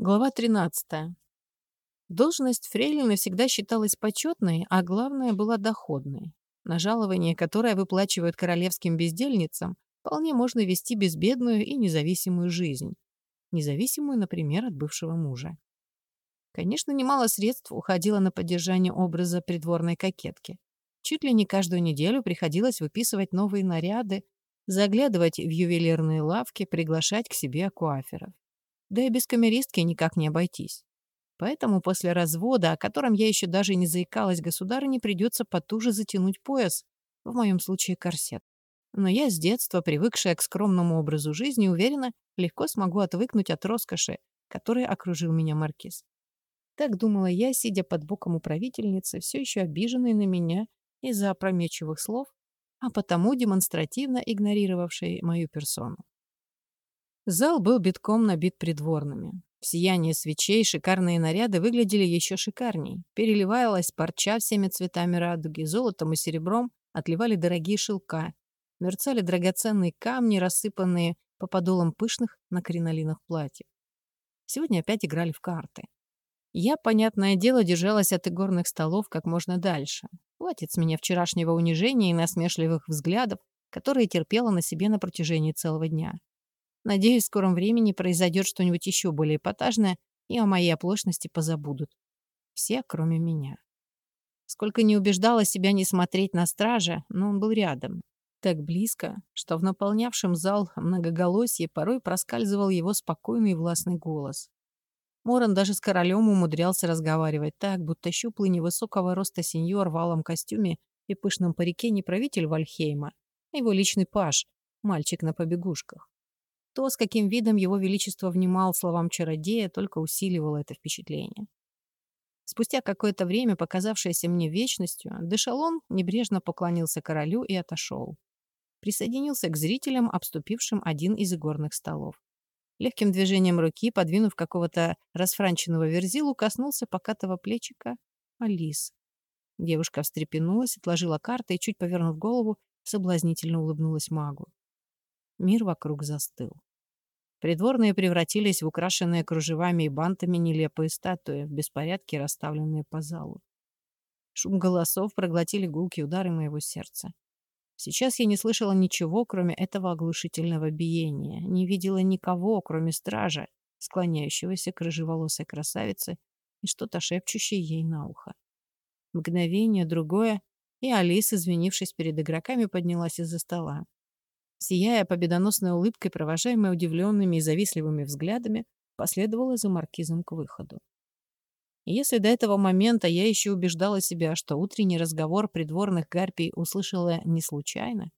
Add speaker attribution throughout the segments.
Speaker 1: Глава 13. Должность фрейлины всегда считалась почетной, а главное была доходной. На жалование, которое выплачивают королевским бездельницам, вполне можно вести безбедную и независимую жизнь. Независимую, например, от бывшего мужа. Конечно, немало средств уходило на поддержание образа придворной кокетки. Чуть ли не каждую неделю приходилось выписывать новые наряды, заглядывать в ювелирные лавки, приглашать к себе акуаферов. Да и без камеристки никак не обойтись. Поэтому после развода, о котором я еще даже не заикалась государыне, придется потуже затянуть пояс, в моем случае корсет. Но я с детства, привыкшая к скромному образу жизни, уверена, легко смогу отвыкнуть от роскоши, которой окружил меня маркиз. Так думала я, сидя под боком управительницы, все еще обиженной на меня из-за опрометчивых слов, а потому демонстративно игнорировавшей мою персону. Зал был битком набит придворными. В сиянии свечей шикарные наряды выглядели еще шикарней. Переливалась парча всеми цветами радуги, золотом и серебром отливали дорогие шелка, мерцали драгоценные камни, рассыпанные по подолам пышных на кринолинах платьев. Сегодня опять играли в карты. Я, понятное дело, держалась от игорных столов как можно дальше. Хватит с меня вчерашнего унижения и насмешливых взглядов, которые терпела на себе на протяжении целого дня. Надеюсь, в скором времени произойдет что-нибудь еще более эпатажное, и о моей оплошности позабудут. Все, кроме меня. Сколько не убеждала себя не смотреть на стража, но он был рядом. Так близко, что в наполнявшем зал многоголосье порой проскальзывал его спокойный и властный голос. Моран даже с королем умудрялся разговаривать так, будто щуплый невысокого роста сеньор в валом костюме и пышном парике не правитель Вальхейма, а его личный паж, мальчик на побегушках. То, с каким видом его величество внимал словам чародея, только усиливало это впечатление. Спустя какое-то время, показавшееся мне вечностью, Дешалон небрежно поклонился королю и отошел. Присоединился к зрителям, обступившим один из игорных столов. Легким движением руки, подвинув какого-то расфранченного верзилу, коснулся покатого плечика Алис. Девушка встрепенулась, отложила карты и, чуть повернув голову, соблазнительно улыбнулась магу. Мир вокруг застыл. Придворные превратились в украшенные кружевами и бантами нелепые статуи, в беспорядке расставленные по залу. Шум голосов проглотили гулкие удары моего сердца. Сейчас я не слышала ничего, кроме этого оглушительного биения, не видела никого, кроме стража, склоняющегося к рыжеволосой красавице и что-то шепчущее ей на ухо. Мгновение, другое, и Алиса, извинившись перед игроками, поднялась из-за стола. Сияя победоносной улыбкой, провожаемой удивленными и завистливыми взглядами, последовала за маркизом к выходу. Если до этого момента я еще убеждала себя, что утренний разговор придворных гарпий услышала не случайно,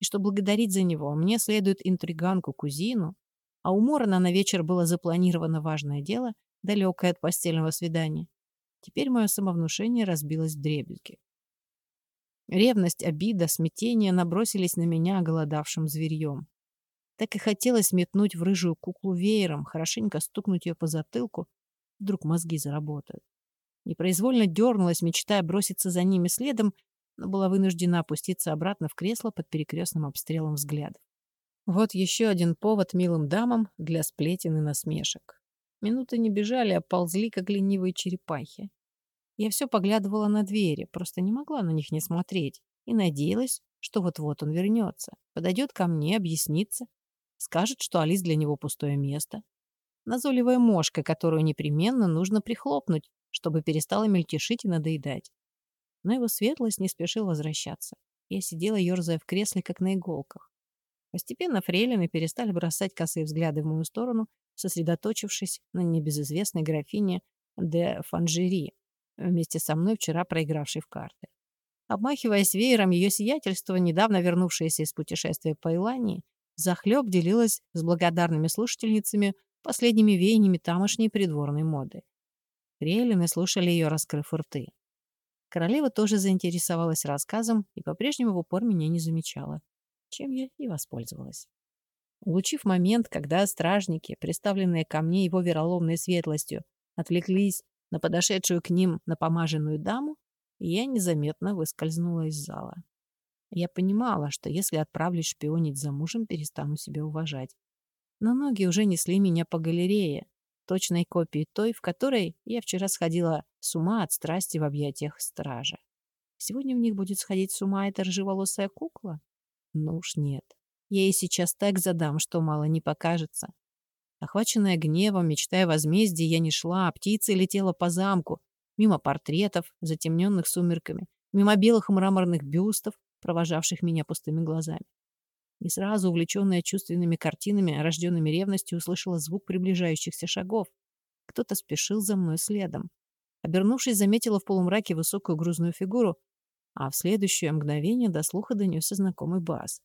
Speaker 1: и что благодарить за него мне следует интриганку-кузину, а у Морона на вечер было запланировано важное дело, далекое от постельного свидания, теперь мое самовнушение разбилось в дребезги. Ревность, обида, смятение набросились на меня оголодавшим зверьем. Так и хотелось метнуть в рыжую куклу веером, хорошенько стукнуть ее по затылку, вдруг мозги заработают. Непроизвольно дернулась, мечтая броситься за ними следом, но была вынуждена опуститься обратно в кресло под перекрестным обстрелом взглядов. Вот еще один повод милым дамам для сплетен и насмешек. Минуты не бежали, а ползли, как ленивые черепахи. Я все поглядывала на двери, просто не могла на них не смотреть и надеялась, что вот-вот он вернется, подойдет ко мне, объяснится, скажет, что Алис для него пустое место. Назойливая мошка, которую непременно нужно прихлопнуть, чтобы перестала мельтешить и надоедать. Но его светлость не спешил возвращаться. Я сидела, ерзая в кресле, как на иголках. Постепенно фрейлины перестали бросать косые взгляды в мою сторону, сосредоточившись на небезызвестной графине де Фанжери, вместе со мной вчера проигравшей в карты. Обмахиваясь веером, ее сиятельство, недавно вернувшееся из путешествия по Илании, захлеб делилась с благодарными слушательницами последними веяниями тамошней придворной моды. Фрейлины слушали ее, раскрыв рты. Королева тоже заинтересовалась рассказом и по-прежнему в упор меня не замечала, чем я и воспользовалась. Улучив момент, когда стражники, представленные ко мне его вероломной светлостью, отвлеклись на подошедшую к ним напомаженную даму, я незаметно выскользнула из зала. Я понимала, что если отправлюсь шпионить за мужем, перестану себя уважать. Но ноги уже несли меня по галерее, точной копией той, в которой я вчера сходила с ума от страсти в объятиях стража. Сегодня в них будет сходить с ума эта рыжеволосая кукла? Ну уж нет. Я ей сейчас так задам, что мало не покажется. Охваченная гневом, мечтая возмездия, я не шла, а птица летела по замку, мимо портретов, затемненных сумерками, мимо белых мраморных бюстов, провожавших меня пустыми глазами. И сразу, увлеченная чувственными картинами, рожденными ревностью, услышала звук приближающихся шагов. Кто-то спешил за мной следом. Обернувшись, заметила в полумраке высокую грузную фигуру, а в следующее мгновение до слуха донесся знакомый бас.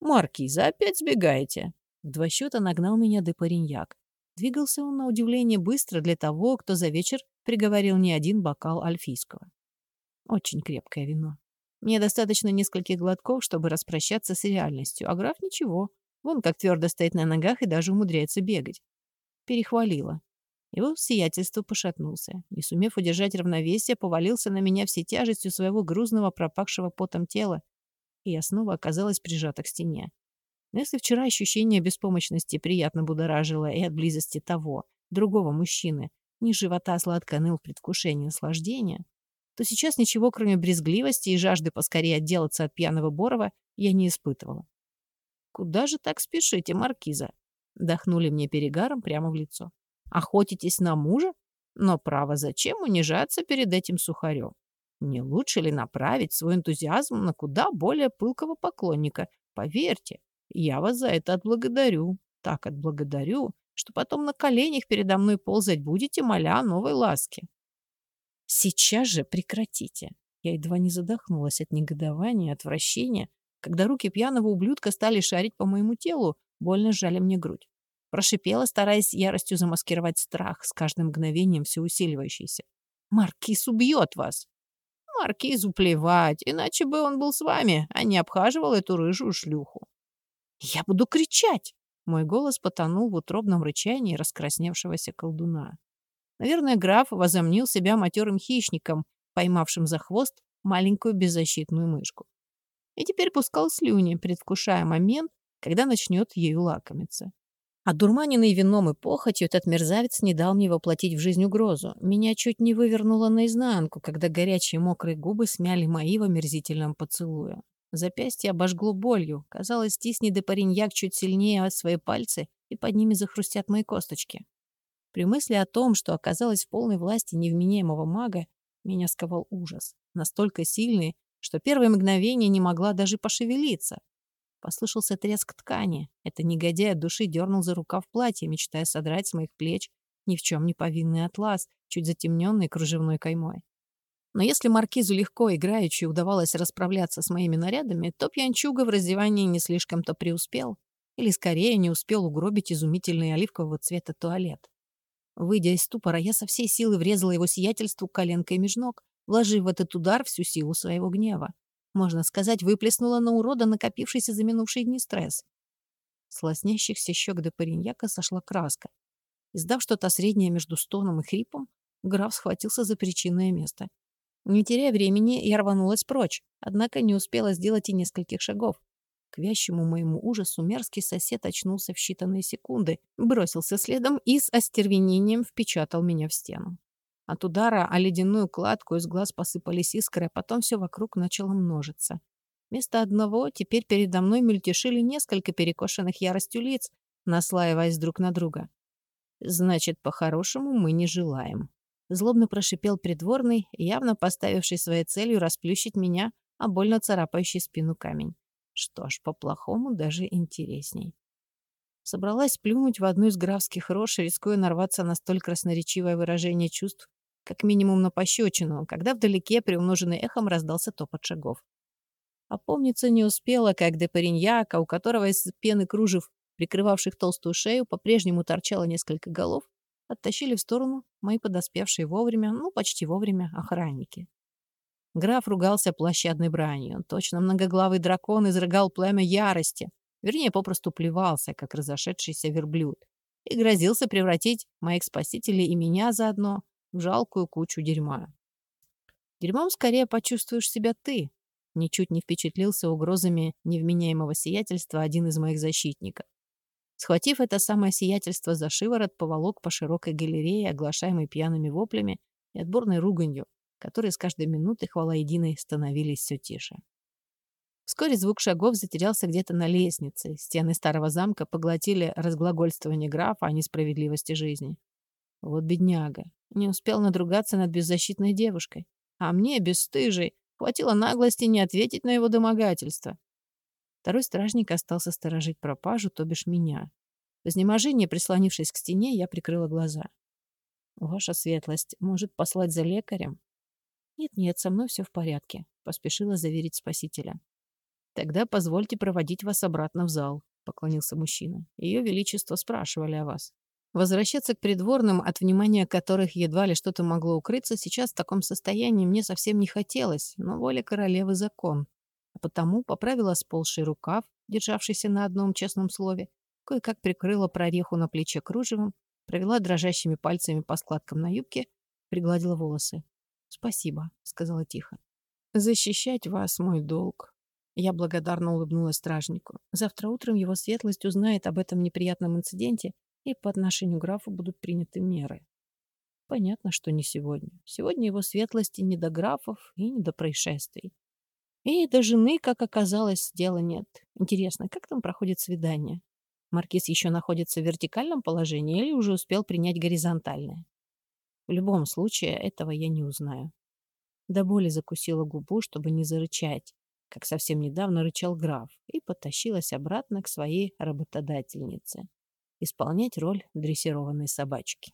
Speaker 1: «Маркиза, опять сбегаете?» В два счета нагнал меня де Париньяк. Двигался он, на удивление, быстро для того, кто за вечер приговорил не один бокал альфийского. Очень крепкое вино. Мне достаточно нескольких глотков, чтобы распрощаться с реальностью, а граф ничего. Вон как твердо стоит на ногах и даже умудряется бегать. Перехвалило. Его сиятельство пошатнулся. Не сумев удержать равновесие, повалился на меня всей тяжестью своего грузного, пропахшего потом тела, и я снова оказалась прижата к стене. Но если вчера ощущение беспомощности приятно будоражило и от близости того, другого мужчины, низ живота сладко ныл в предвкушении наслаждения, то сейчас ничего, кроме брезгливости и жажды поскорее отделаться от пьяного Борова, я не испытывала. «Куда же так спешите, Маркиза?» Дохнули мне перегаром прямо в лицо. «Охотитесь на мужа? Но, право, зачем унижаться перед этим сухарем? Не лучше ли направить свой энтузиазм на куда более пылкого поклонника? Поверьте, я вас за это отблагодарю. Так отблагодарю, что потом на коленях передо мной ползать будете, моля о новой ласке. Сейчас же прекратите. Я едва не задохнулась от негодования, отвращения, когда руки пьяного ублюдка стали шарить по моему телу, больно сжали мне грудь. Прошипела, стараясь яростью замаскировать страх, с каждым мгновением все усиливающийся. «Маркиз убьет вас!» «Маркизу плевать, иначе бы он был с вами, а не обхаживал эту рыжую шлюху». «Я буду кричать!» Мой голос потонул в утробном рычании раскрасневшегося колдуна. Наверное, граф возомнил себя матерым хищником, поймавшим за хвост маленькую беззащитную мышку. И теперь пускал слюни, предвкушая момент, когда начнет ею лакомиться. Одурманенный вином и похотью, этот мерзавец не дал мне воплотить в жизнь угрозу. Меня чуть не вывернуло наизнанку, когда горячие мокрые губы смяли мои в омерзительном поцелуе. Запястье обожгло болью. Казалось, стисни де пареньяк чуть сильнее от свои пальцы, и под ними захрустят мои косточки. При мысли о том, что оказалась в полной власти невменяемого мага, меня сковал ужас. Настолько сильный, что первое мгновение не могла даже пошевелиться. Послышался треск ткани. Это негодяй от души дернул за рукав платья, мечтая содрать с моих плеч ни в чем не повинный атлас, чуть затемненный кружевной каймой. Но если маркизу легко играючи удавалось расправляться с моими нарядами, то пьянчуга в раздевании не слишком-то преуспел. Или, скорее, не успел угробить изумительный оливкового цвета туалет. Выйдя из ступора, я со всей силы врезала его сиятельству коленкой меж ног, вложив в этот удар всю силу своего гнева. Можно сказать, выплеснула на урода накопившийся за минувшие дни стресс. С лоснящихся щек до пареньяка сошла краска. Издав что-то среднее между стоном и хрипом, граф схватился за причинное место. Не теряя времени, я рванулась прочь, однако не успела сделать и нескольких шагов. К вящему моему ужасу мерзкий сосед очнулся в считанные секунды, бросился следом и с остервенением впечатал меня в стену. От удара о ледяную кладку из глаз посыпались искры, а потом все вокруг начало множиться. Вместо одного теперь передо мной мельтешили несколько перекошенных яростью лиц, наслаиваясь друг на друга. Значит, по-хорошему мы не желаем. Злобно прошипел придворный, явно поставивший своей целью расплющить меня, а больно царапающий спину камень. Что ж, по-плохому даже интересней. Собралась плюнуть в одну из графских рож, рискуя нарваться на столь красноречивое выражение чувств, как минимум на пощечину, когда вдалеке, приумноженный эхом, раздался топот шагов. Опомниться не успела, как де Париньяка, у которого из пены кружев, прикрывавших толстую шею, по-прежнему торчало несколько голов, оттащили в сторону мои подоспевшие вовремя, ну, почти вовремя, охранники. Граф ругался площадной бранью. Точно многоглавый дракон изрыгал пламя ярости. Вернее, попросту плевался, как разошедшийся верблюд. И грозился превратить моих спасителей и меня заодно в жалкую кучу дерьма. Дерьмом скорее почувствуешь себя ты. Ничуть не впечатлился угрозами невменяемого сиятельства один из моих защитников. Схватив это самое сиятельство за шиворот, поволок по широкой галерее, оглашаемой пьяными воплями и отборной руганью, которые с каждой минутой, хвала единой, становились все тише. Вскоре звук шагов затерялся где-то на лестнице. Стены старого замка поглотили разглагольствование графа о несправедливости жизни. Вот бедняга. Не успел надругаться над беззащитной девушкой. А мне, бесстыжей, хватило наглости не ответить на его домогательство. Второй стражник остался сторожить пропажу, то бишь меня. В изнеможении, прислонившись к стене, я прикрыла глаза. «Ваша светлость, может послать за лекарем?» «Нет-нет, со мной все в порядке», — поспешила заверить спасителя. «Тогда позвольте проводить вас обратно в зал», — поклонился мужчина. «Ее Величество спрашивали о вас». Возвращаться к придворным, от внимания которых едва ли что-то могло укрыться, сейчас в таком состоянии мне совсем не хотелось, но воля королевы закон. А потому поправила сползший рукав, державшийся на одном честном слове, кое-как прикрыла прореху на плече кружевом, провела дрожащими пальцами по складкам на юбке, пригладила волосы. «Спасибо», — сказала тихо. «Защищать вас мой долг», я благодарно улыбнулась стражнику. Завтра утром его светлость узнает об этом неприятном инциденте, и по отношению к графу будут приняты меры. Понятно, что не сегодня. Сегодня его светлости не до графов и не до происшествий. И до жены, как оказалось, дела нет. Интересно, как там проходит свидание? Маркиз еще находится в вертикальном положении или уже успел принять горизонтальное? В любом случае, этого я не узнаю. До боли закусила губу, чтобы не зарычать как совсем недавно рычал граф, и потащилась обратно к своей работодательнице исполнять роль дрессированной собачки.